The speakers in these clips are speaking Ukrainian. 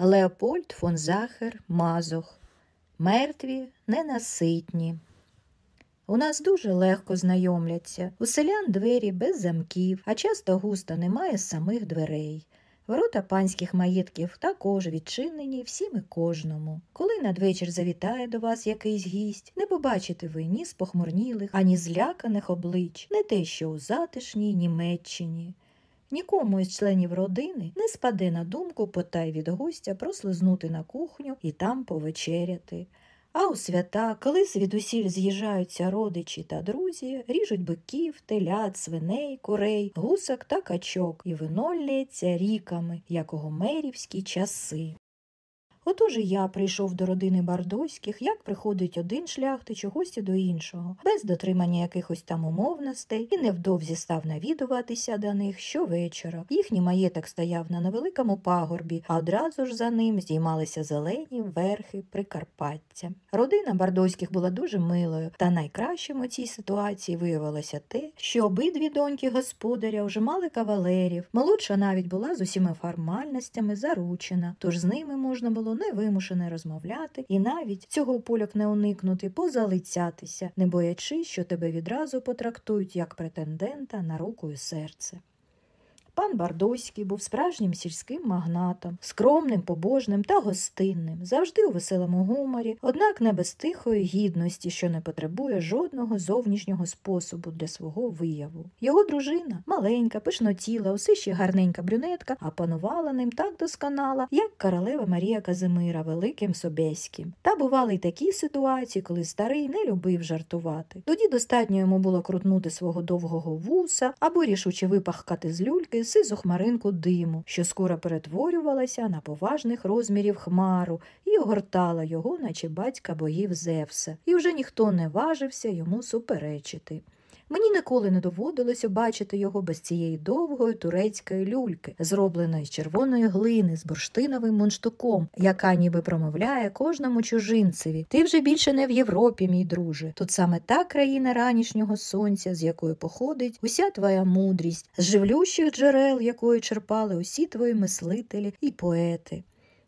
Леопольд фон Захер Мазох. Мертві ненаситні. У нас дуже легко знайомляться. У селян двері без замків, а часто густо немає самих дверей. Ворота панських маєтків також відчинені всім і кожному. Коли надвечір завітає до вас якийсь гість, не побачите ви ні спохмурнілих, ані зляканих облич, не те, що у затишній Німеччині. Нікому із членів родини не спаде на думку потай від гостя прослизнути на кухню і там повечеряти. А у свята, коли звідусіль з'їжджаються родичі та друзі, ріжуть биків, телят, свиней, курей, гусок та качок, і вино лється ріками, як у гомерівські часи. Отож і я прийшов до родини бардоських, як приходить один шляхтич у гості до іншого, без дотримання якихось там умовностей, і невдовзі став навідуватися до них щовечора. Їхній маєток стояв на невеликому пагорбі, а одразу ж за ним здіймалися зелені верхи Прикарпаття. Родина бардоських була дуже милою, та найкращим у цій ситуації виявилося те, що обидві доньки господаря вже мали кавалерів. Молодша навіть була з усіма формальностями заручена, тож з ними можна було невимушене розмовляти і навіть цього поляк не уникнути, позалицятися, не боячись, що тебе відразу потрактують як претендента на руку і серце. Пан Бардоський був справжнім сільським магнатом, скромним, побожним та гостинним, завжди у веселому гуморі, однак не без тихої гідності, що не потребує жодного зовнішнього способу для свого вияву. Його дружина, маленька, пишнотіла, усе ще гарненька брюнетка, а панувала ним так досконала, як королева Марія Казимира Великим Собеським. Та бували й такі ситуації, коли старий не любив жартувати. Тоді достатньо йому було крутнути свого довгого вуса або рішуче випахкати з люльки сизу хмаринку диму, що скоро перетворювалася на поважних розмірів хмару і огортала його, наче батька богів Зевса, і вже ніхто не важився йому суперечити. Мені ніколи не доводилося бачити його без цієї довгої турецької люльки, зробленої з червоної глини з бурштиновим мунштуком, яка ніби промовляє кожному чужинцеві. Ти вже більше не в Європі, мій друже. Тут саме та країна ранішнього сонця, з якої походить уся твоя мудрість, з живлющих джерел, якої черпали усі твої мислителі і поети.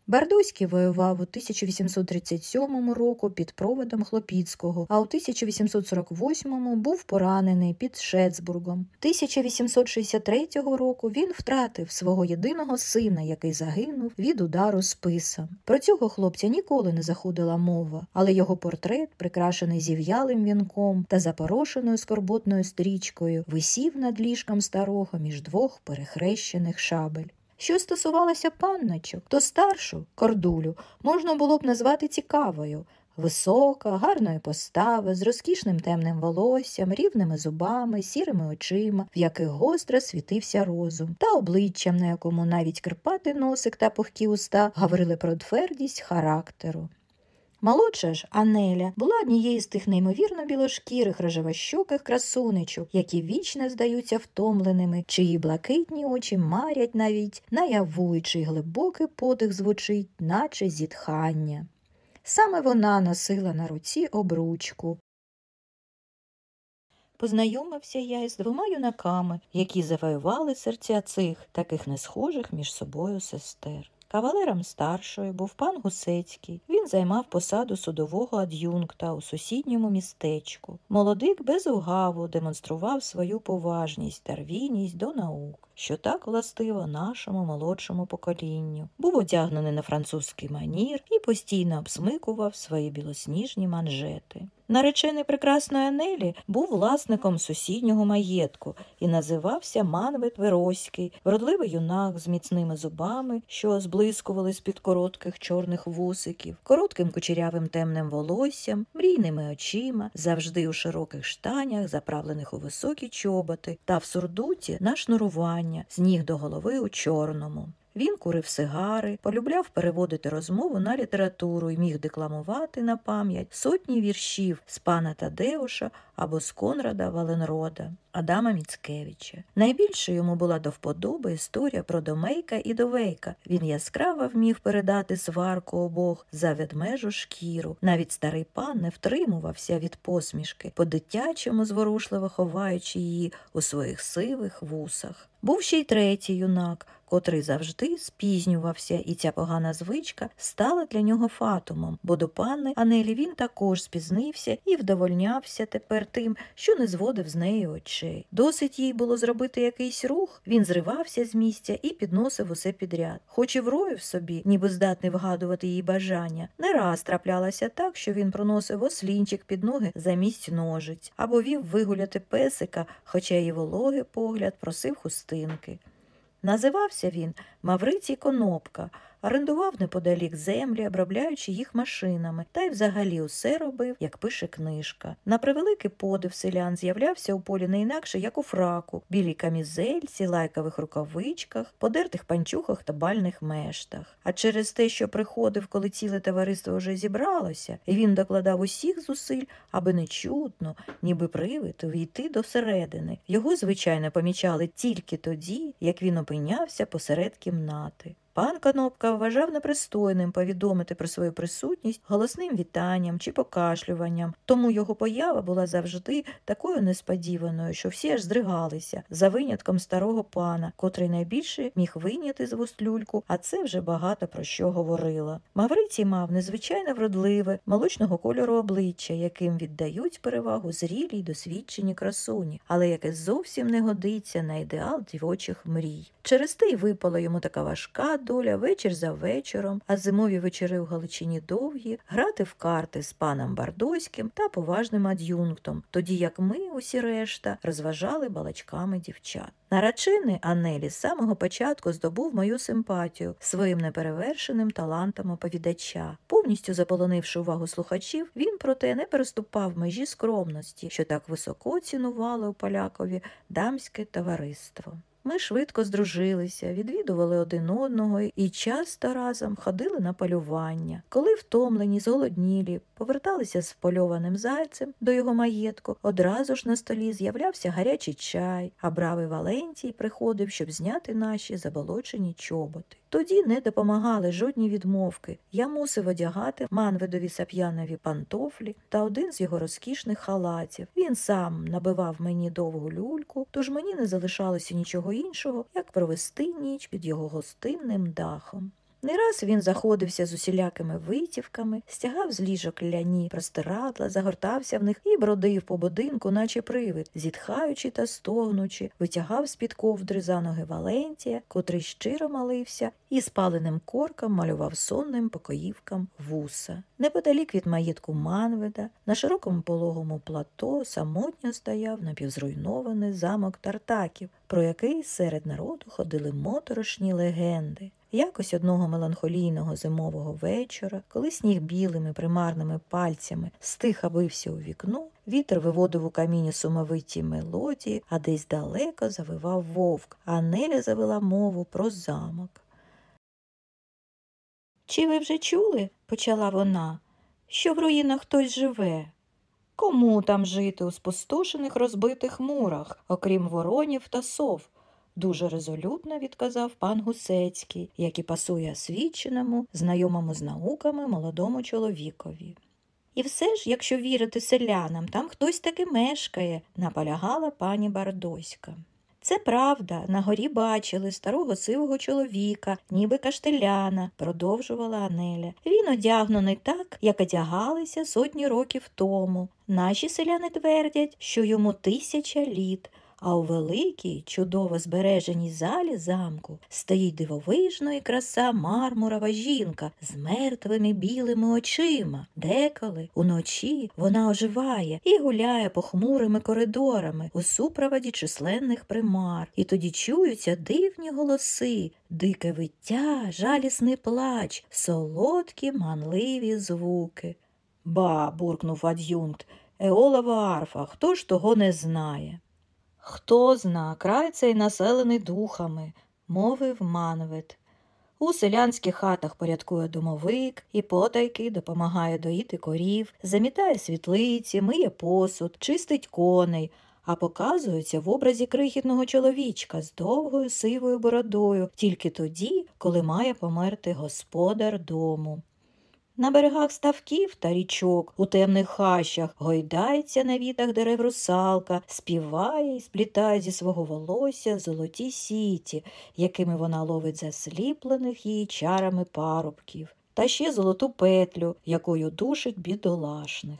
Бардоський воював у 1837 року під проводом Хлопіцького, а у 1848 був поранений під Шецбургом. 1863 року він втратив свого єдиного сина, який загинув від удару списа. Про цього хлопця ніколи не заходила мова, але його портрет, прикрашений зів'ялим вінком та запорошеною скорботною стрічкою, висів над ліжком старого між двох перехрещених шабель. Що стосувалося панночок, то старшу кордулю можна було б назвати цікавою. Висока, гарної постави, з розкішним темним волоссям, рівними зубами, сірими очима, в яких гостро світився розум, та обличчям, на якому навіть кирпатий носик та пухкі уста говорили про твердість характеру. Молодша ж Анеля була однією з тих неймовірно білошкірих рожевощоких красунечок, які вічно здаються втомленими, чиї блакитні очі марять навіть наяву, і чий глибокий подих звучить, наче зітхання. Саме вона носила на руці обручку. Познайомився я із двома юнаками, які завоювали серця цих, таких несхожих між собою сестер. Кавалером старшої був пан Гусецький. Він займав посаду судового ад'юнкта у сусідньому містечку. Молодик без угаву демонстрував свою поважність та рвійність до наук, що так властиво нашому молодшому поколінню. Був одягнений на французький манір і постійно обсмикував свої білосніжні манжети. Наречений прекрасної Анелі був власником сусіднього маєтку і називався Манвит Вероський, вродливий юнак з міцними зубами, що зблискували з-під коротких чорних вусиків, коротким кучерявим темним волоссям, мрійними очима, завжди у широких штанях, заправлених у високі чоботи, та в сурдуті на шнурування з ніг до голови у чорному. Він курив сигари, полюбляв переводити розмову на літературу і міг декламувати на пам'ять сотні віршів з пана Тадеуша або з Конрада Валенрода, Адама Міцкевича. Найбільше йому була до вподоби історія про Домейка і Довейка. Він яскраво вмів передати сварку обох за ведмежу шкіру. Навіть старий пан не втримувався від посмішки, по дитячому зворушливо ховаючи її у своїх сивих вусах. Був ще й третій юнак, котрий завжди спізнювався, і ця погана звичка стала для нього фатумом, бо до панни Анелі він також спізнився і вдовольнявся тепер тим, що не зводив з неї очей. Досить їй було зробити якийсь рух, він зривався з місця і підносив усе підряд. Хоч і вроїв собі, ніби здатний вгадувати її бажання. Не раз траплялося так, що він проносив ослінчик під ноги замість ножиць, або вів вигуляти песика, хоча її вологий погляд просив хустинки. Називався він Маврицій Конопка, орендував неподалік землі, обробляючи їх машинами, та й взагалі усе робив, як пише книжка. На превеликий подив селян з'являвся у полі не інакше, як у фраку, білій камізельці, лайкових рукавичках, подертих панчухах та бальних мештах. А через те, що приходив, коли ціле товариство вже зібралося, і він докладав усіх зусиль, аби нечутно, ніби привид, увійти до середини. Його, звичайно, помічали тільки тоді, як він опинявся посеред кімнати. Пан Конопка вважав непристойним повідомити про свою присутність голосним вітанням чи покашлюванням, тому його поява була завжди такою несподіваною, що всі аж здригалися, за винятком старого пана, котрий найбільше міг вийняти з вуст люльку, а це вже багато про що говорило. Маврицій мав незвичайно вродливе, молочного кольору обличчя, яким віддають перевагу зрілі й досвідчені красуні, але яке зовсім не годиться на ідеал дівочих мрій. Через те й випала йому така важка доля вечір за вечором, а зимові вечори в Галичині довгі, грати в карти з паном Бардоським та поважним ад'юнктом, тоді як ми, усі решта, розважали балачками дівчат. Наречений Анелі з самого початку здобув мою симпатію своїм неперевершеним талантом оповідача. Повністю заполонивши увагу слухачів, він проте не переступав межі скромності, що так високо цінували у полякові дамське товариство. Ми швидко здружилися, відвідували один одного і часто разом ходили на полювання. Коли втомлені, зголоднілі, поверталися з впольованим зайцем до його маєтку, одразу ж на столі з'являвся гарячий чай, а бравий Валентій приходив, щоб зняти наші заболочені чоботи. Тоді не допомагали жодні відмовки. Я мусив одягати манведові сап'янові пантофлі та один з його розкішних халатів. Він сам набивав мені довгу люльку, тож мені не залишалося нічого іншого, як провести ніч під його гостинним дахом. Не раз він заходився з усілякими витівками, стягав з ліжок ляні простирадла, загортався в них і бродив по будинку, наче привид, зітхаючи та стогнучи, витягав з-під ковдри за ноги Валентія, котрий щиро малився, і спаленим корком малював сонним покоївкам вуса. Неподалік від маєтку Манведа, на широкому пологому плато самотньо стояв напівзруйнований замок Тартаків, про який серед народу ходили моторошні легенди. Якось одного меланхолійного зимового вечора, коли сніг білими примарними пальцями стиха бився у вікно, вітер виводив у каміні сумовиті мелодії, а десь далеко завивав вовк, а Неля завела мову про замок. Чи ви вже чули, почала вона, що в руїнах хтось живе? Кому там жити у спустошених розбитих мурах, окрім воронів та сов? Дуже резолютно відказав пан Гусецький, який пасує освіченому, знайомому з науками молодому чоловікові. І все ж, якщо вірити селянам, там хтось таки мешкає, наполягала пані Бардоська. Це правда, на горі бачили старого сивого чоловіка, ніби каштеляна, продовжувала Анеля. Він одягнений так, як одягалися сотні років тому. Наші селяни твердять, що йому тисяча літ, а у великій, чудово збереженій залі замку стоїть дивовижної краса мармурова жінка з мертвими білими очима. Деколи уночі вона оживає і гуляє похмурими коридорами у супроводі численних примар. І тоді чуються дивні голоси, дике виття, жалісний плач, солодкі манливі звуки. Ба, буркнув ад'юнкт, Еолова арфа, хто ж того не знає? Хто зна, край цей населений духами, мовив манвет. У селянських хатах порядкує домовик і потайки допомагає доїти корів, замітає світлиці, миє посуд, чистить коней, а показується в образі крихітного чоловічка з довгою сивою бородою тільки тоді, коли має померти господар дому. На берегах ставків та річок, у темних хащах гойдається на вітах дерев русалка, співає і сплітає зі свого волосся золоті сіті, якими вона ловить засліплених її чарами парубків, та ще золоту петлю, якою душить бідолашних.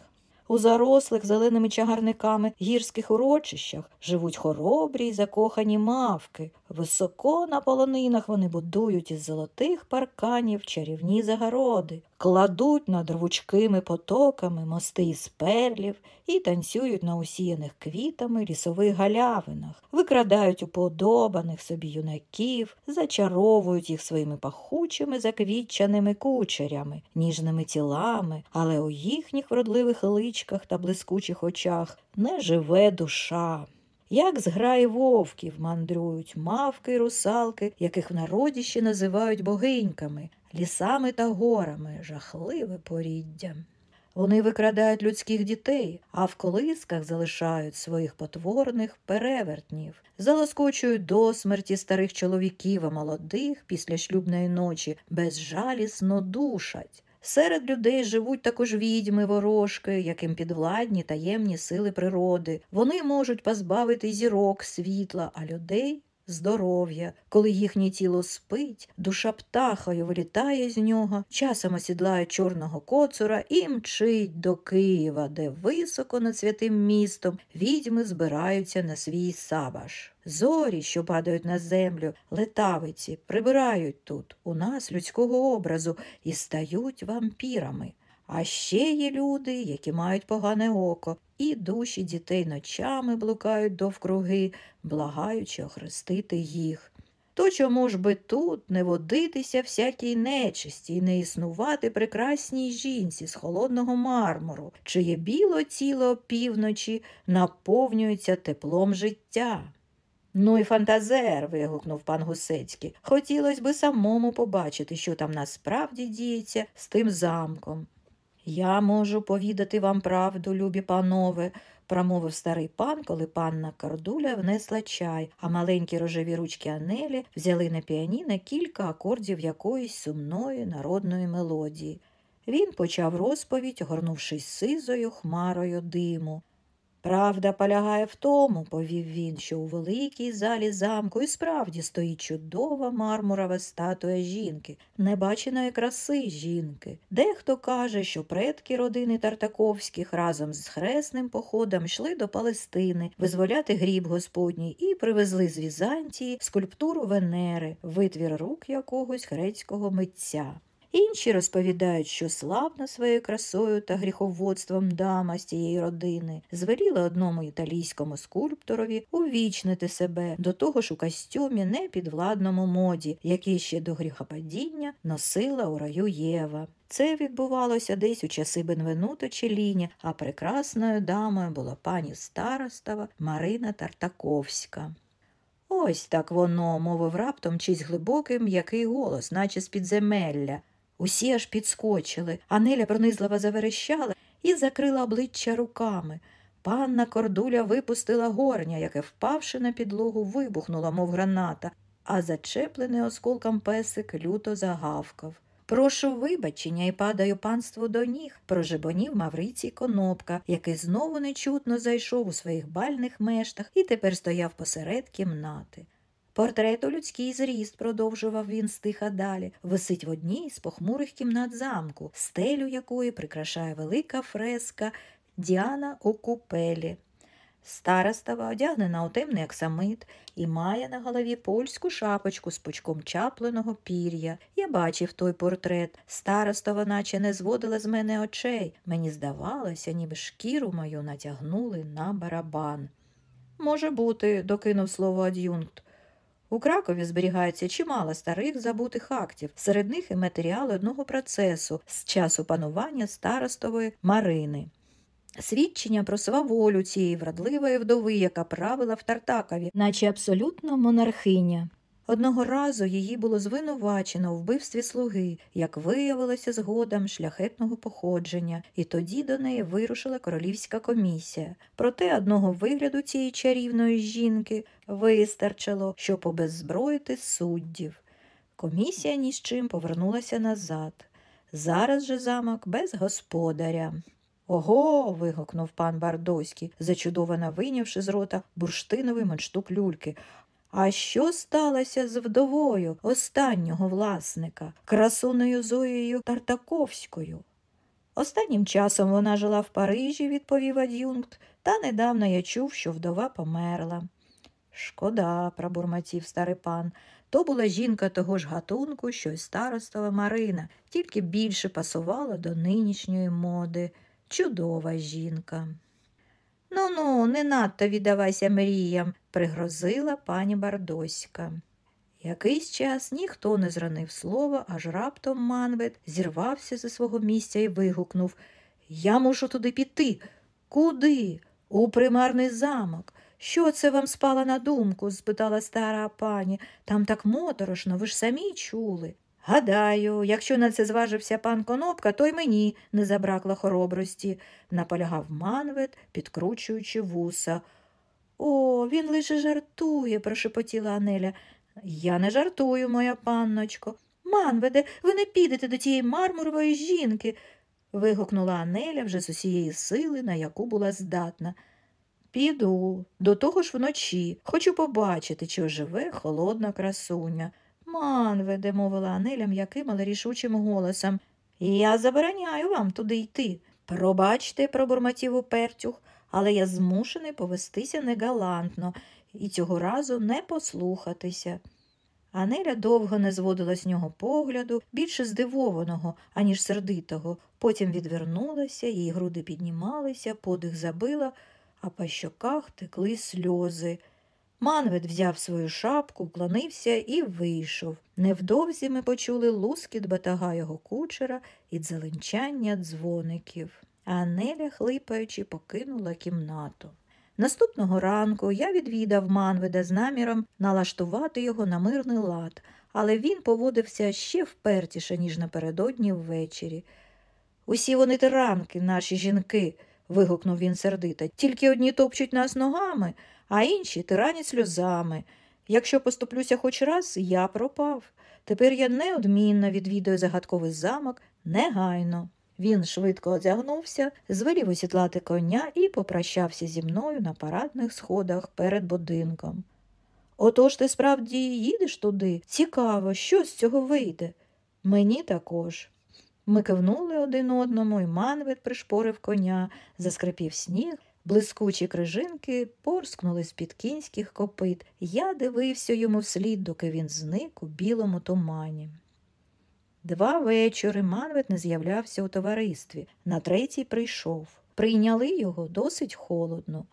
У зарослих зеленими чагарниками гірських урочищах живуть хоробрі й закохані мавки. Високо на полонинах вони будують із золотих парканів чарівні загороди, кладуть над рвучкими потоками мости із перлів і танцюють на усіяних квітами лісових галявинах, викрадають уподобаних собі юнаків, зачаровують їх своїми пахучими заквітчаними кучерями, ніжними тілами, але у їхніх вродливих личках та блискучих очах не живе душа. Як зграї вовків мандрують мавки й русалки, яких в народі ще називають богиньками, лісами та горами, жахливе поріддя. Вони викрадають людських дітей, а в колисках залишають своїх потворних перевертнів, залоскочують до смерті старих чоловіків, а молодих після шлюбної ночі безжалісно душать. Серед людей живуть також відьми ворожки, яким підвладні таємні сили природи. Вони можуть позбавити зірок світла, а людей здоров'я. Коли їхнє тіло спить, душа птахою вилітає з нього, часом осідлає чорного коцура і мчить до Києва, де високо над святим містом відьми збираються на свій сабаш. Зорі, що падають на землю, летавиці, прибирають тут у нас людського образу і стають вампірами. А ще є люди, які мають погане око, і душі дітей ночами блукають довкруги, благаючи охрестити їх. То чому ж би тут не водитися всякій нечисті і не існувати прекрасній жінці з холодного мармуру, чиє біло тіло півночі наповнюється теплом життя? Ну і фантазер. вигукнув пан Гусецький. Хотілося би самому побачити, що там насправді діється з тим замком. Я можу повідати вам правду, любі панове, промовив старий пан, коли панна Кардуля внесла чай, а маленькі рожеві ручки Анелі взяли на піаніно кілька акордів якоїсь сумної народної мелодії. Він почав розповідь, горнувшись сизою хмарою диму. Правда полягає в тому, повів він, що у великій залі замку і справді стоїть чудова мармурова статуя жінки, небаченої краси жінки. Дехто каже, що предки родини Тартаковських разом з хресним походом йшли до Палестини визволяти гріб Господній і привезли з Візантії скульптуру Венери, витвір рук якогось грецького митця. Інші розповідають, що славна своєю красою та гріховодством дама з тієї родини звеліла одному італійському скульпторові увічнити себе до того ж у костюмі непідвладному моді, який ще до гріхопадіння носила у раю Єва. Це відбувалося десь у часи Бенвенуто Челіні, а прекрасною дамою була пані Старостова Марина Тартаковська. Ось так воно, мовив раптом чийсь глибокий м'який голос, наче з підземелля. Усі аж підскочили. Анеля пронизливо заверещала і закрила обличчя руками. Панна кордуля випустила горня, яке, впавши на підлогу, вибухнула, мов граната, а зачеплений осколком песик люто загавкав. Прошу вибачення і падаю панству до ніг, прожебонів Маврицій Конопка, який знову нечутно зайшов у своїх бальних мештах і тепер стояв посеред кімнати. Портрет у людський зріст, продовжував він стиха далі, висить в одній з похмурих кімнат замку, стелю якої прикрашає велика фреска Діана у купелі. Старостава одягнена у темний аксамит і має на голові польську шапочку з пучком чапленого пір'я. Я бачив той портрет. Старостова наче не зводила з мене очей. Мені здавалося, ніби шкіру мою натягнули на барабан. Може бути, докинув слово ад'юнкт. У Кракові зберігається чимало старих забутих актів, серед них і матеріали одного процесу з часу панування старостової Марини. Свідчення про сваволю цієї вродливої вдови, яка правила в Тартакові, наче абсолютно монархиня. Одного разу її було звинувачено у вбивстві слуги, як виявилося згодом шляхетного походження, і тоді до неї вирушила королівська комісія. Проте одного вигляду цієї чарівної жінки вистачило, щоб обеззброїти суддів. Комісія ні з чим повернулася назад. Зараз же замок без господаря. Ого. вигукнув пан Бардоський, зачудовано вийнявши з рота бурштиновий мундштук люльки. А що сталося з вдовою останнього власника, красуною Зоєю Тартаковською? Останнім часом вона жила в Парижі, відповів ад'юнкт, та недавно я чув, що вдова померла. Шкода, пробурмотів старий пан. То була жінка того ж гатунку, що й старостова Марина, тільки більше пасувала до нинішньої моди. Чудова жінка. Ну ну, не надто віддавайся мріям, пригрозила пані Бардоська. Якийсь час ніхто не зранив слова, аж раптом Манвед зірвався зі свого місця і вигукнув Я мушу туди піти. Куди? У примарний замок. Що це вам спало на думку? спитала стара пані. Там так моторошно, ви ж самі чули. Гадаю, якщо на це зважився пан Конопка, то й мені не забракло хоробрості, наполягав Манвед, підкручуючи вуса. О, він лише жартує, прошепотіла Анеля. Я не жартую, моя панночко. Манведе, ви не підете до тієї мармурової жінки. вигукнула Анеля вже з усієї сили, на яку була здатна. Піду, до того ж вночі. Хочу побачити, чи оживе холодна красуня. Манведе, мовила Анеля м'яким, але рішучим голосом. Я забороняю вам туди йти. Пробачте, пробурмотів упертюх, але я змушений повестися негалантно і цього разу не послухатися. Анеля довго не зводила з нього погляду, більше здивованого, аніж сердитого. Потім відвернулася, її груди піднімалися, подих забила, а по щоках текли сльози. Манвед взяв свою шапку, вклонився і вийшов. Невдовзі ми почули лускіт батага його кучера і дзеленчання дзвоників. А Неля, хлипаючи, покинула кімнату. Наступного ранку я відвідав Манведа з наміром налаштувати його на мирний лад, але він поводився ще впертіше, ніж напередодні ввечері. Усі вони тиранки, наші жінки, вигукнув він сердито, тільки одні топчуть нас ногами, а інші тиранять сльозами. Якщо поступлюся хоч раз, я пропав. Тепер я неодмінно відвідаю загадковий замок негайно. Він швидко одягнувся, звелів осідлати коня і попрощався зі мною на парадних сходах перед будинком. Отож ти справді їдеш туди? Цікаво, що з цього вийде? Мені також. Ми кивнули один одному, і манвед пришпорив коня, заскрипів сніг, блискучі крижинки порскнули з під кінських копит. Я дивився йому вслід, доки він зник у білому тумані. Два вечори Манвет не з'являвся у товаристві, на третій прийшов. Прийняли його досить холодно.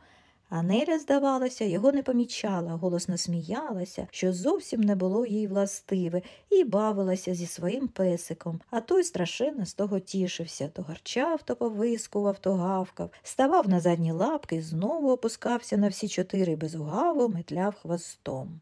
Анеля, здавалося, його не помічала, голосно сміялася, що зовсім не було їй властиве, і бавилася зі своїм песиком, а той страшенно з того тішився, то гарчав, то повискував, то гавкав, ставав на задні лапки знову опускався на всі чотири безугаво метляв хвостом.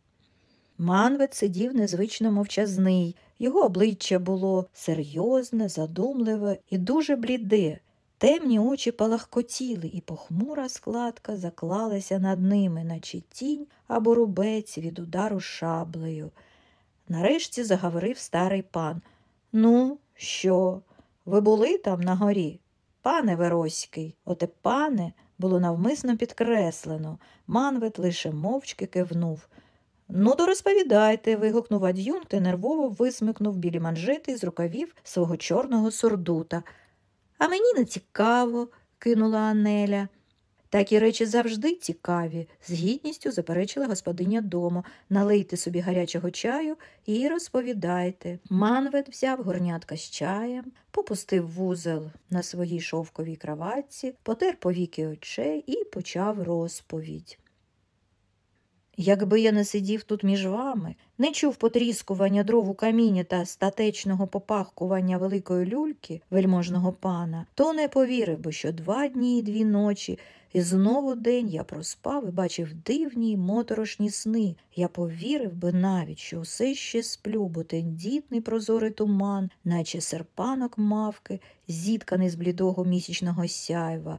Манвет сидів незвично мовчазний, його обличчя було серйозне, задумливе і дуже бліде. Темні очі палахкотіли, і похмура складка заклалася над ними, наче тінь або рубець від удару шаблею. Нарешті заговорив старий пан. Ну, що? Ви були там на горі? Пане Вероський, оте пане було навмисно підкреслено. Манвет лише мовчки кивнув. Ну, то розповідайте. вигукнув ад'юнкт і нервово висмикнув білі манжети з рукавів свого чорного сурдута. А мені не цікаво, кинула Анеля. Такі речі завжди цікаві, з гідністю заперечила господиня дому. Налийте собі гарячого чаю і розповідайте. Манвед взяв горнятка з чаєм, попустив вузел на своїй шовковій краватці, потер повіки очей і почав розповідь. Якби я не сидів тут між вами, не чув потріскування дров у каміні та статечного попахкування великої люльки вельможного пана, то не повірив би, що два дні і дві ночі, і знову день я проспав і бачив дивні й моторошні сни. Я повірив би навіть, що все ще сплю, бо тендітний прозорий туман, наче серпанок мавки, зітканий з блідого місячного сяйва,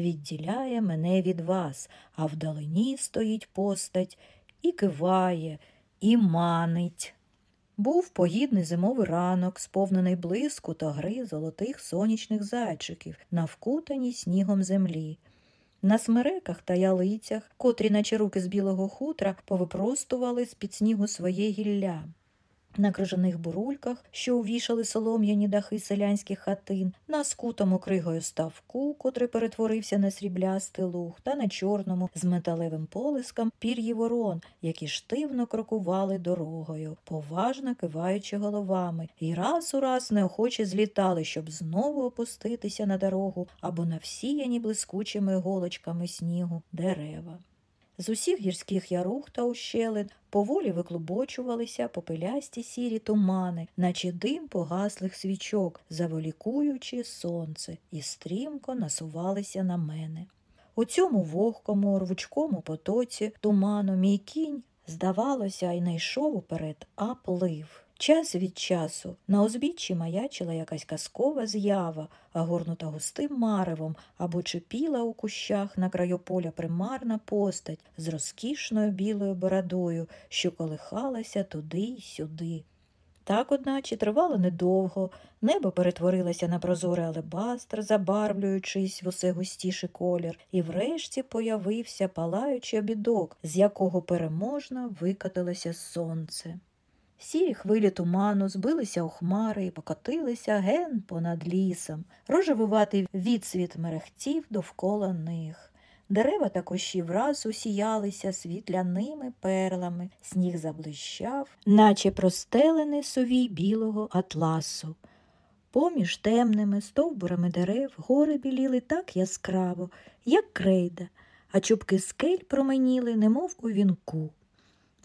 відділяє мене від вас, а вдалині стоїть постать і киває, і манить. Був погідний зимовий ранок, сповнений блиску та гри золотих сонячних зайчиків на вкутаній снігом землі. На смереках та ялицях, котрі, наче руки з білого хутра, повипростували з під снігу своє гілля. На крижаних бурульках, що увішали солом'яні дахи селянських хатин, на скутому кригою ставку, котрий перетворився на сріблястий луг, та на чорному з металевим полиском пір'ї ворон, які штивно крокували дорогою, поважно киваючи головами, і раз у раз неохоче злітали, щоб знову опуститися на дорогу або на всіяні блискучими голочками снігу дерева. З усіх гірських ярух та ущелин поволі виклубочувалися попелясті сірі тумани, наче дим погаслих свічок, заволікуючи сонце, і стрімко насувалися на мене. У цьому вогкому, рвучкому потоці туману мій кінь, здавалося, й не йшов уперед, а плив. Час від часу на узбіччі маячила якась казкова з'ява, огорнута густим маревом, або чепіла у кущах на краю поля примарна постать з розкішною білою бородою, що колихалася туди й сюди. Так, одначе, тривало недовго, небо перетворилося на прозорий алебастр, забарвлюючись в усе густіший колір, і врешті появився палаючий обідок, з якого переможно викотилося сонце. Сірі хвилі туману збилися у хмари і покотилися ген понад лісом, рожевуватий відсвіт мерехтів довкола них. Дерева та кущі враз усіялися світляними перлами, сніг заблищав, наче простелений совій білого атласу. Поміж темними стовбурами дерев гори біліли так яскраво, як крейда, а чубки скель променіли, немов у вінку.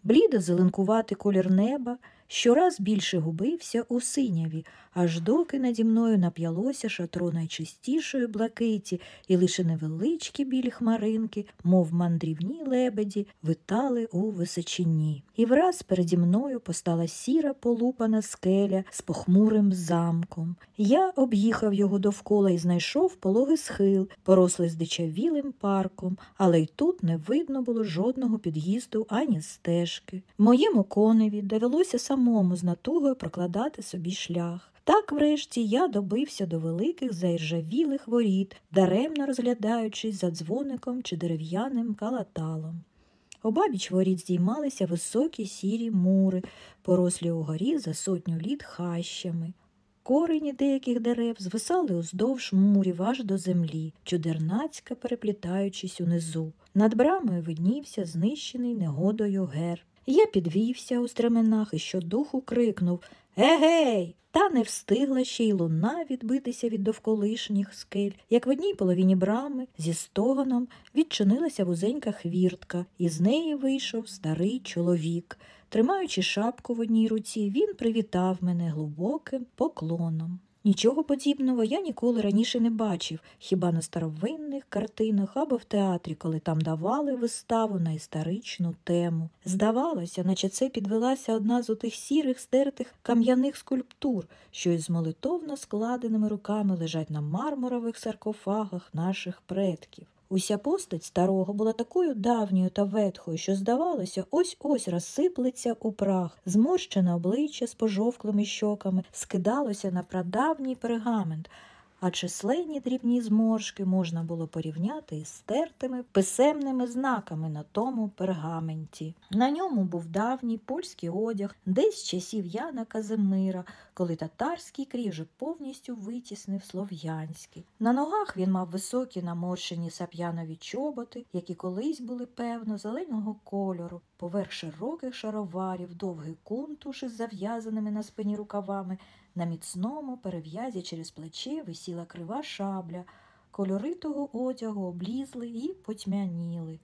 Блідо зеленкуватий колір неба щораз більше губився у синяві, аж доки наді мною нап'ялося шатро найчистішої блакиті, і лише невеличкі білі хмаринки, мов мандрівні лебеді, витали у височині. І враз переді мною постала сіра полупана скеля з похмурим замком. Я об'їхав його довкола і знайшов пологий схил, порослий здичавілим парком, але й тут не видно було жодного під'їзду ані стежки. Моєму коневі довелося самому з натугою прокладати собі шлях. Так, врешті, я добився до великих заіржавілих воріт, даремно розглядаючись за дзвоником чи дерев'яним калаталом. Обабіч воріт здіймалися високі сірі мури, порослі угорі за сотню літ хащами. Корені деяких дерев звисали уздовж мурів аж до землі, чудернацька переплітаючись унизу. Над брамою виднівся знищений негодою гер. Я підвівся у стременах і щодуху крикнув Егей! Та не встигла ще й луна відбитися від довколишніх скель, як в одній половині брами зі стогоном відчинилася вузенька хвіртка, і з неї вийшов старий чоловік. Тримаючи шапку в одній руці, він привітав мене глибоким поклоном. Нічого подібного я ніколи раніше не бачив, хіба на старовинних картинах або в театрі, коли там давали виставу на історичну тему. Здавалося, наче це підвелася одна з отих сірих стертих кам'яних скульптур, що із молитовно складеними руками лежать на мармурових саркофагах наших предків. Уся постать старого була такою давньою та ветхою, що, здавалося, ось ось розсиплеться у прах, зморщене обличчя з пожовклими щоками скидалося на прадавній пергамент, а численні дрібні зморшки можна було порівняти із стертими писемними знаками на тому пергаменті. На ньому був давній польський одяг, десь часів Яна Казимира, коли татарський крій повністю витіснив слов'янський. На ногах він мав високі наморщені сап'янові чоботи, які колись були, певно, зеленого кольору, поверх широких шароварів, довгий кунтуш із зав'язаними на спині рукавами. На міцному перев'язі через плече висіла крива шабля, кольори того одягу облізли і потьмяніли.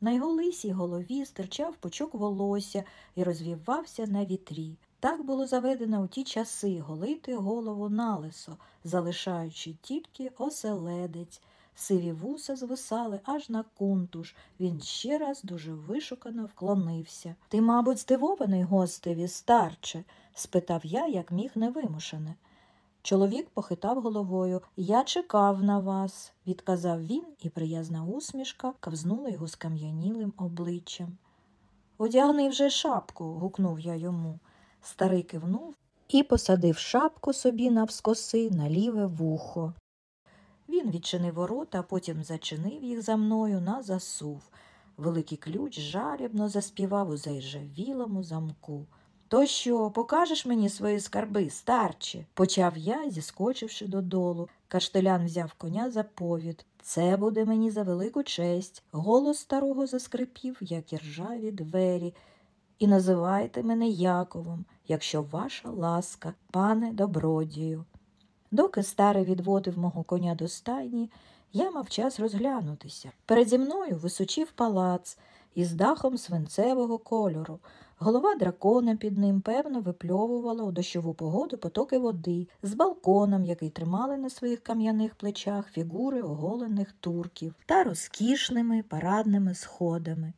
На його лисій голові стирчав пучок волосся і розвівався на вітрі. Так було заведено у ті часи голити голову налисо, залишаючи тільки оселедець. Сиві вуса звисали аж на кунтуш. Він ще раз дуже вишукано вклонився. Ти, мабуть, здивований гостеві, старче? Спитав я, як міг невимушене. Чоловік похитав головою. Я чекав на вас, відказав він, і приязна усмішка ковзнула його скам'янілим обличчям. Одягни вже шапку, гукнув я йому. Старий кивнув і посадив шапку собі навскоси на ліве вухо. Він відчинив ворота, а потім зачинив їх за мною на засув. Великий ключ жалібно заспівав у заіржавілому замку. То що, покажеш мені свої скарби, старче? почав я, зіскочивши додолу. Каштелян взяв коня за повід. Це буде мені за велику честь. Голос старого заскрипів, як і ржаві двері. І називайте мене Яковом, якщо ваша ласка, пане добродію. Доки старий відводив мого коня до стайні, я мав час розглянутися. Переді мною височив палац із дахом свинцевого кольору. Голова дракона під ним, певно, випльовувала у дощову погоду потоки води з балконом, який тримали на своїх кам'яних плечах фігури оголених турків та розкішними парадними сходами.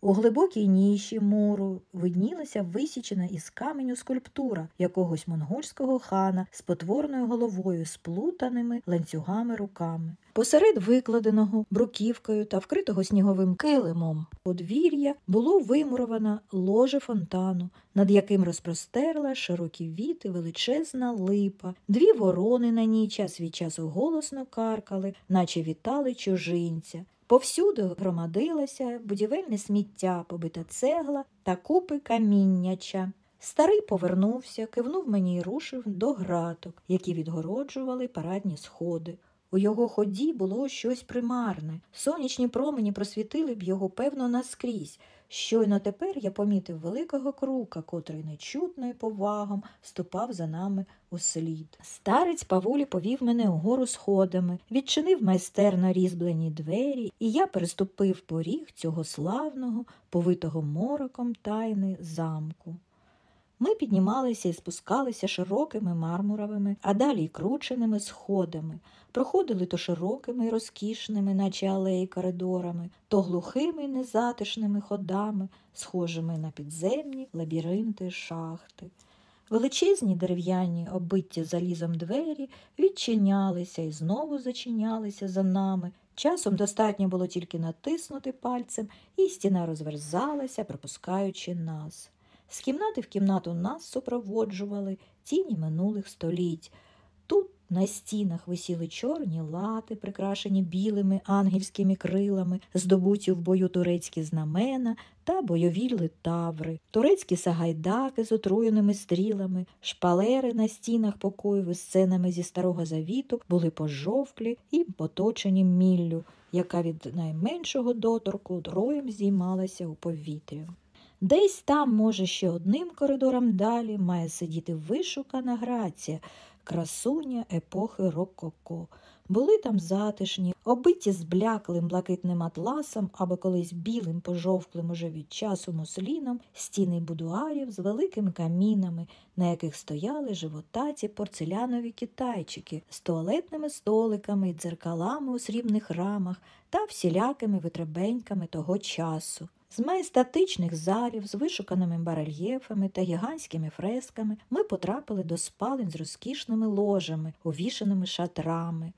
У глибокій ніші муру виднілася висічена із каменю скульптура якогось монгольського хана з потворною головою, сплутаними ланцюгами руками. Посеред викладеного бруківкою та вкритого сніговим килимом подвір'я було вимуровано ложе фонтану, над яким розпростерла широкі віти величезна липа. Дві ворони на ній час від часу голосно каркали, наче вітали чужинця. Повсюди громадилося будівельне сміття, побита цегла та купи камінняча. Старий повернувся, кивнув мені і рушив до граток, які відгороджували парадні сходи. У його ході було щось примарне. Сонячні промені просвітили б його, певно, наскрізь. Щойно тепер я помітив великого крука, котрий нечутною повагом ступав за нами у слід. Старець Павулі повів мене угору сходами, відчинив майстерно різьблені двері, і я переступив поріг цього славного, повитого мороком тайни замку. Ми піднімалися і спускалися широкими мармуровими, а далі й крученими сходами, проходили то широкими й розкішними, наче алеї коридорами, то глухими й незатишними ходами, схожими на підземні лабіринти шахти. Величезні дерев'яні, оббиті залізом двері, відчинялися і знову зачинялися за нами. Часом достатньо було тільки натиснути пальцем, і стіна розверзалася, пропускаючи нас. З кімнати в кімнату нас супроводжували тіні минулих століть. Тут на стінах висіли чорні лати, прикрашені білими ангельськими крилами, здобуті в бою турецькі знамена та бойові литаври, турецькі сагайдаки з отруєними стрілами, шпалери на стінах покою з сценами зі старого завіту були пожовклі і поточені міллю, яка від найменшого доторку роєм здіймалася у повітря. Десь там, може, ще одним коридором далі має сидіти вишукана грація, красуня епохи Рококо. Були там затишні, обиті збляклим блакитним атласом або колись білим, пожовклим уже від часу мусліном, стіни будуарів з великими камінами, на яких стояли животаті порцелянові китайчики з туалетними столиками і дзеркалами у срібних рамах та всілякими витребеньками того часу. З майстатичних залів, з вишуканими барельєфами та гігантськими фресками ми потрапили до спалень з розкішними ложами, увішаними шатрами.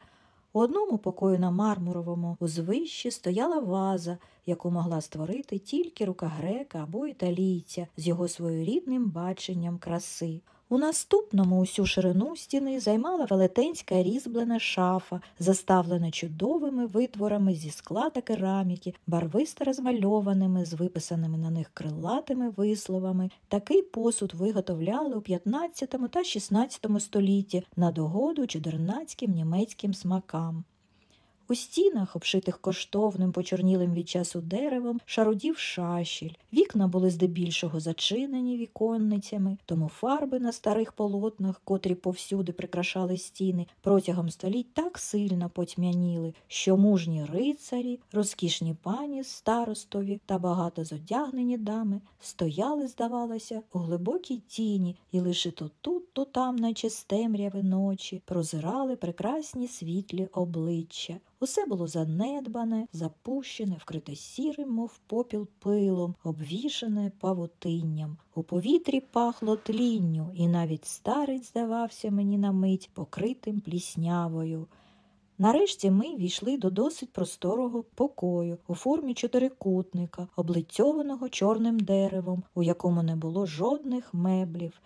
У одному покою на мармуровому узвищі стояла ваза, яку могла створити тільки рука грека або італійця з його своєрідним баченням краси. У наступному усю ширину стіни займала велетенська різьблена шафа, заставлена чудовими витворами зі скла та кераміки, барвисто розмальованими, з виписаними на них крилатими висловами. Такий посуд виготовляли у 15 та 16 столітті на догоду чудернацьким німецьким смакам. У стінах, обшитих коштовним почорнілим від часу деревом, шарудів шашіль. Вікна були здебільшого зачинені віконницями, тому фарби на старих полотнах, котрі повсюди прикрашали стіни, протягом століть так сильно потьмяніли, що мужні рицарі, розкішні пані старостові та багато зодягнені дами стояли, здавалося, у глибокій тіні і лише то тут, то там, наче з темряви ночі, прозирали прекрасні світлі обличчя. Усе було занедбане, запущене, вкрите сірим, мов попіл пилом, обвішане павутинням. У повітрі пахло тлінню, і навіть старець здавався мені на мить покритим пліснявою. Нарешті ми війшли до досить просторого покою у формі чотирикутника, облицьованого чорним деревом, у якому не було жодних меблів.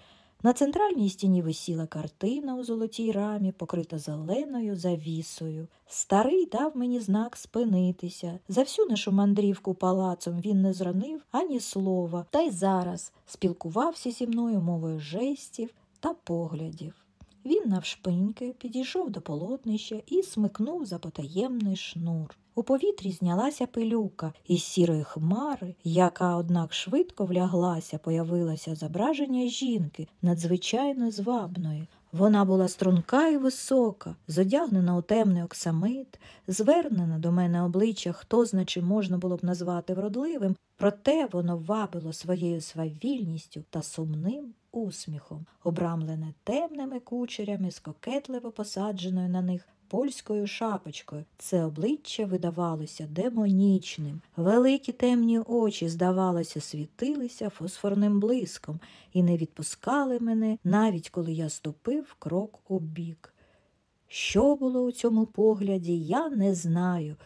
На центральній стіні висіла картина у золотій рамі, покрита зеленою завісою. Старий дав мені знак спинитися. За всю нашу мандрівку палацом він не зранив ані слова, та й зараз спілкувався зі мною мовою жестів та поглядів. Він навшпиньки підійшов до полотнища і смикнув за потаємний шнур. У повітрі знялася пилюка із сірої хмари, яка, однак, швидко вляглася, появилося зображення жінки, надзвичайно звабної. Вона була струнка і висока, зодягнена у темний оксамит, звернена до мене обличчя, хто значи можна було б назвати вродливим, проте воно вабило своєю свавільністю та сумним усміхом, обрамлене темними кучерями з кокетливо посадженою на них польською шапочкою. Це обличчя видавалося демонічним. Великі темні очі, здавалося, світилися фосфорним блиском і не відпускали мене, навіть коли я ступив крок у бік. Що було у цьому погляді, я не знаю.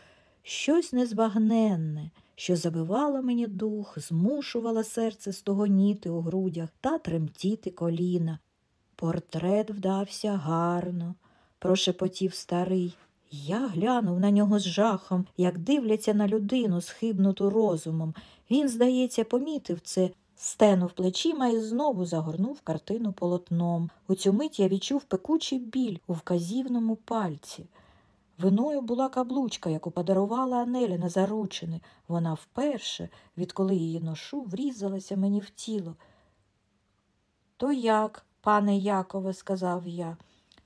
Щось незбагненне, що забивало мені дух, змушувало серце стогоніти у грудях та тремтіти коліна. Портрет вдався гарно прошепотів старий. Я глянув на нього з жахом, як дивляться на людину, схибнуту розумом. Він, здається, помітив це, стенув плечима і знову загорнув картину полотном. У цю мить я відчув пекучий біль у вказівному пальці. Виною була каблучка, яку подарувала Анеля на заручини. Вона вперше, відколи її ношу, врізалася мені в тіло. То як, пане Якове, сказав я.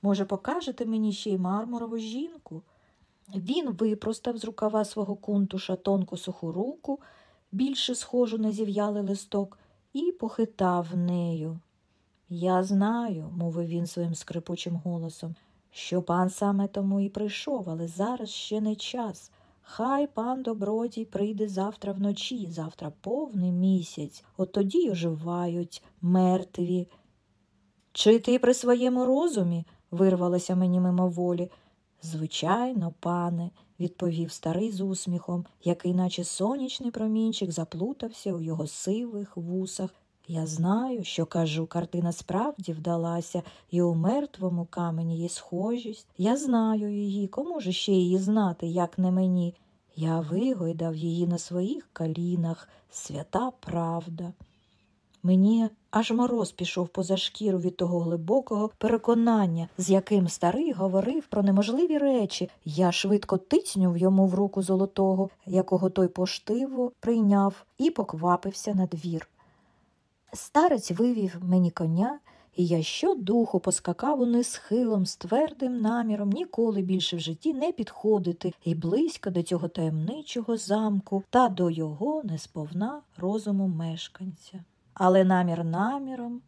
Може, покажете мені ще й мармурову жінку? Він випростав з рукава свого кунтуша тонку суху руку, більше схожу на зів'ялий листок, і похитав нею. Я знаю, мовив він своїм скрипучим голосом, що пан саме тому і прийшов, але зараз ще не час. Хай пан добродій прийде завтра вночі, завтра повний місяць, от тоді оживають мертві. Чи ти при своєму розумі? вирвалося мені мимоволі. Звичайно, пане, відповів старий з усміхом, який, наче сонячний промінчик, заплутався у його сивих вусах. Я знаю, що кажу, картина справді вдалася, і у мертвому камені є схожість. Я знаю її, кому ж ще її знати, як не мені. Я вигойдав її на своїх колінах, свята правда. Мені аж мороз пішов поза шкіру від того глибокого переконання, з яким старий говорив про неможливі речі. Я швидко тицнюв йому в руку золотого, якого той поштиво прийняв, і поквапився на двір. Старець вивів мені коня, і я щодуху поскакав униз схилом з твердим наміром ніколи більше в житті не підходити і близько до цього таємничого замку та до його несповна розуму мешканця. Але намір наміром.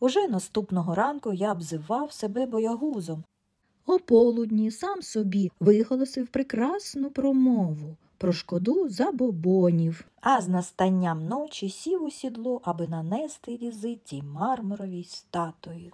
Уже наступного ранку я обзивав себе боягузом. О полудні сам собі виголосив прекрасну промову про шкоду забобонів, а з настанням ночі сів у сідло, аби нанести візит тій мармуровій статуї.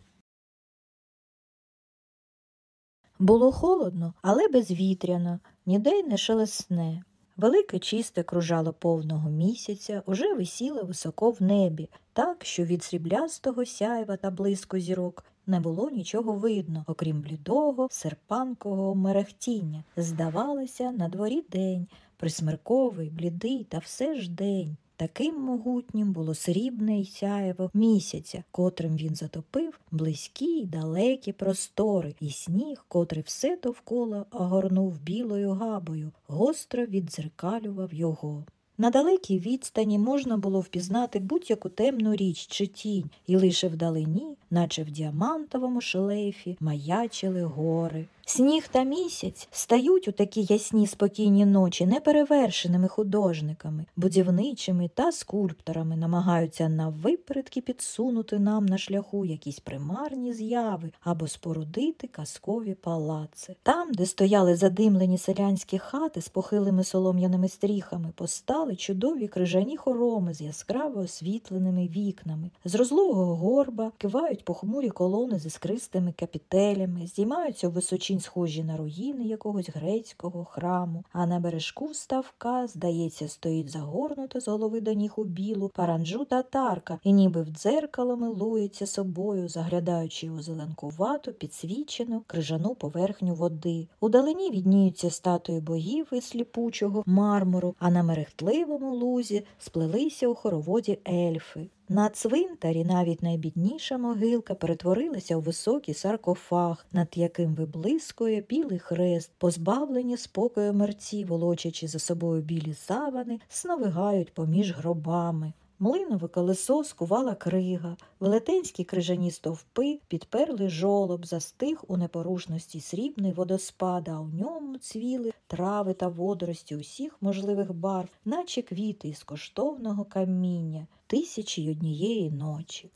Було холодно, але безвітряно, ніде й не шелесне. Велике чисте кружало повного місяця уже висіло високо в небі, так, що від сріблястого сяйва та блиску зірок не було нічого видно, окрім блідого, серпанкового мерехтіння. Здавалося, на дворі день, присмерковий, блідий, та все ж день. Таким могутнім було срібне й сяєво місяця, котрим він затопив близькі й далекі простори, і сніг, котрий все довкола огорнув білою габою, гостро віддзеркалював його. На далекій відстані можна було впізнати будь-яку темну річ чи тінь, і лише вдалині, наче в діамантовому шлейфі, маячили гори. Сніг та місяць стають у такі ясні спокійні ночі неперевершеними художниками, будівничими та скульпторами намагаються на випередки підсунути нам на шляху якісь примарні зяви або спорудити казкові палаци. Там, де стояли задимлені селянські хати з похилими солом'яними стріхами, постали чудові крижані хороми з яскраво освітленими вікнами. З розлогого горба кивають похмурі колони з іскристими капітелями, здіймаються в височі вдалінь схожі на руїни якогось грецького храму, а на бережку ставка, здається, стоїть загорнута з голови до ніг у білу паранджу татарка і ніби в дзеркало милується собою, заглядаючи у зеленкувату, підсвічену крижану поверхню води. Удалині відніються статуї богів із сліпучого мармуру, а на мерехтливому лузі сплелися у хороводі ельфи. На цвинтарі навіть найбідніша могилка перетворилася у високий саркофаг, над яким виблискує білий хрест, позбавлені спокою мерці, волочачи за собою білі савани, сновигають поміж гробами. Млинове колесо скувала крига, велетенські крижані стовпи підперли жолоб, застиг у непорушності срібний водоспад, а у ньому цвіли трави та водорості усіх можливих барв, наче квіти із коштовного каміння, тисячі й однієї ночі.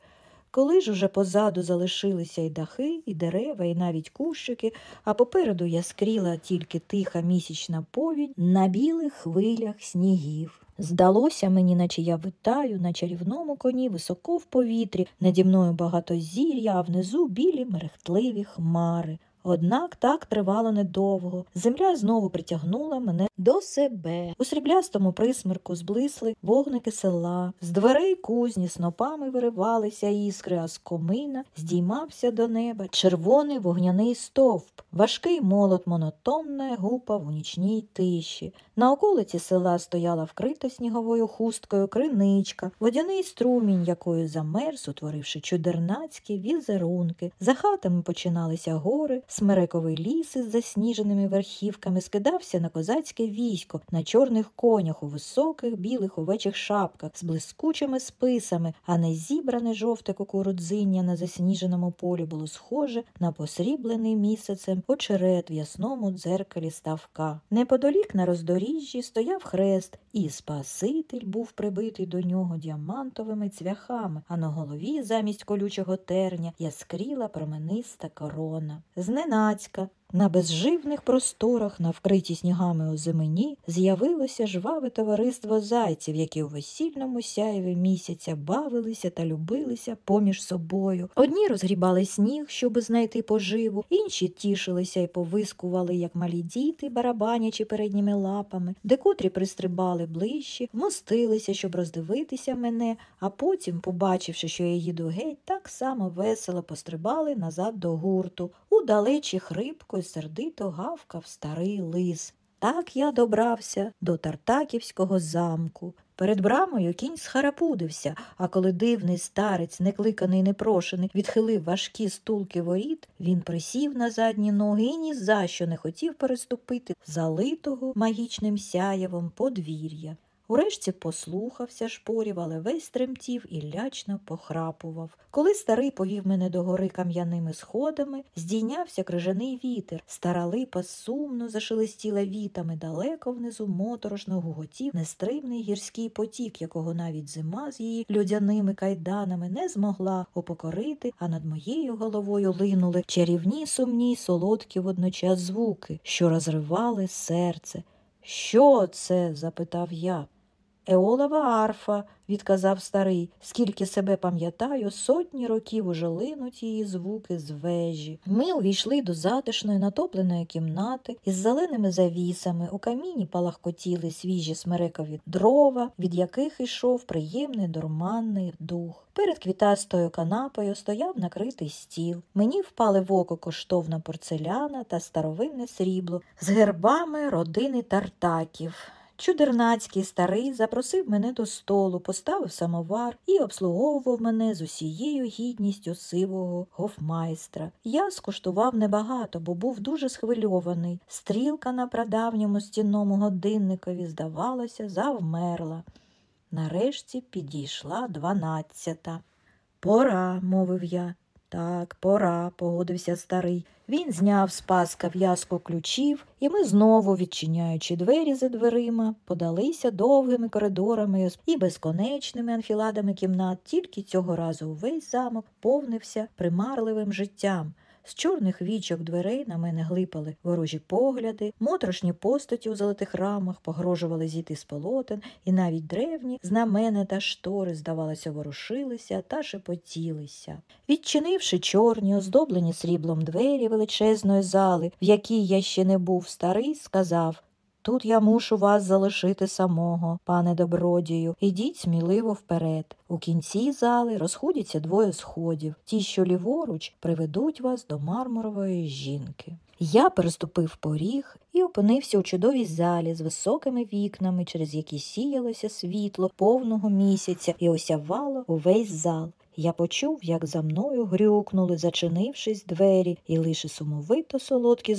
Коли ж уже позаду залишилися і дахи, і дерева, і навіть кущики, а попереду яскріла тільки тиха місячна повінь на білих хвилях снігів. Здалося мені, наче я витаю на чарівному коні високо в повітрі, наді мною багато зір'я, а внизу білі мерехтливі хмари. Однак так тривало недовго. Земля знову притягнула мене до себе. У сріблястому присмерку зблисли вогники села, з дверей кузні снопами виривалися іскри, а з комина здіймався до неба червоний вогняний стовп. Важкий молот монотонно гупав у нічній тиші. На околиці села стояла вкрита сніговою хусткою криничка, водяний струмінь, якою замерз, утворивши чудернацькі візерунки. За хатами починалися гори, смерековий ліс із засніженими верхівками скидався на козацьке військо, на чорних конях у високих білих овечих шапках з блискучими списами, а не зібране жовте кукурудзиння на засніженому полі було схоже на посріблений місяцем очерет в ясному дзеркалі ставка. Неподалік на роздоріжжі стояв хрест, і Спаситель був прибитий до нього діамантовими цвяхами, а на голові замість колючого терня яскріла промениста корона. Зненацька на безживних просторах, на вкритій снігами озимені, з'явилося жваве товариство зайців, які у весільному сяєві місяця бавилися та любилися поміж собою. Одні розгрібали сніг, щоби знайти поживу, інші тішилися і повискували, як малі діти, барабанячи передніми лапами, декотрі пристрибали ближче, вмостилися, щоб роздивитися мене, а потім, побачивши, що я їду геть, так само весело пострибали назад до гурту. Удалечі хрипко й сердито гавкав старий лис. Так я добрався до Тартаківського замку. Перед брамою кінь схарапудився, а коли дивний старець, некликаний, непрошений, відхилив важкі стулки воріт, він присів на задні ноги і ні за що не хотів переступити залитого магічним сяєвом подвір'я. Урешті послухався шпорів, але весь тремтів і лячно похрапував. Коли старий повів мене до гори кам'яними сходами, здійнявся крижаний вітер. Стара липа сумно зашелестіла вітами далеко внизу моторошно гуготів нестримний гірський потік, якого навіть зима з її людяними кайданами не змогла опокорити, а над моєю головою линули чарівні сумні солодкі водночас звуки, що розривали серце. Що це? запитав я. Еолова арфа, відказав старий, скільки себе пам'ятаю, сотні років уже линуть її звуки з вежі. Ми увійшли до затишної натопленої кімнати із зеленими завісами. У каміні палахкотіли свіжі смерекові дрова, від яких йшов приємний дурманний дух. Перед квітастою канапою стояв накритий стіл. Мені впали в око коштовна порцеляна та старовинне срібло з гербами родини тартаків. Чудернацький старий запросив мене до столу, поставив самовар і обслуговував мене з усією гідністю сивого гофмайстра. Я скуштував небагато, бо був дуже схвильований. Стрілка на прадавньому стінному годинникові, здавалося, завмерла. Нарешті підійшла дванадцята. Пора, мовив я. Так, пора, погодився старий. Він зняв з паска в'язку ключів, і ми знову, відчиняючи двері за дверима, подалися довгими коридорами і безконечними анфіладами кімнат, тільки цього разу увесь замок повнився примарливим життям. З чорних вічок дверей на мене глипали ворожі погляди, моторошні постаті у золотих рамах погрожували зійти з полотен, і навіть древні знамени та штори, здавалося, ворушилися та шепотілися. Відчинивши чорні, оздоблені сріблом двері величезної зали, в якій я ще не був старий, сказав Тут я мушу вас залишити самого, пане добродію. Ідіть сміливо вперед. У кінці зали розходяться двоє сходів. Ті, що ліворуч, приведуть вас до мармурової жінки. Я переступив поріг і опинився у чудовій залі з високими вікнами, через які сіялося світло повного місяця і осявало увесь зал. Я почув, як за мною грюкнули, зачинившись двері, і лише сумовито солодкі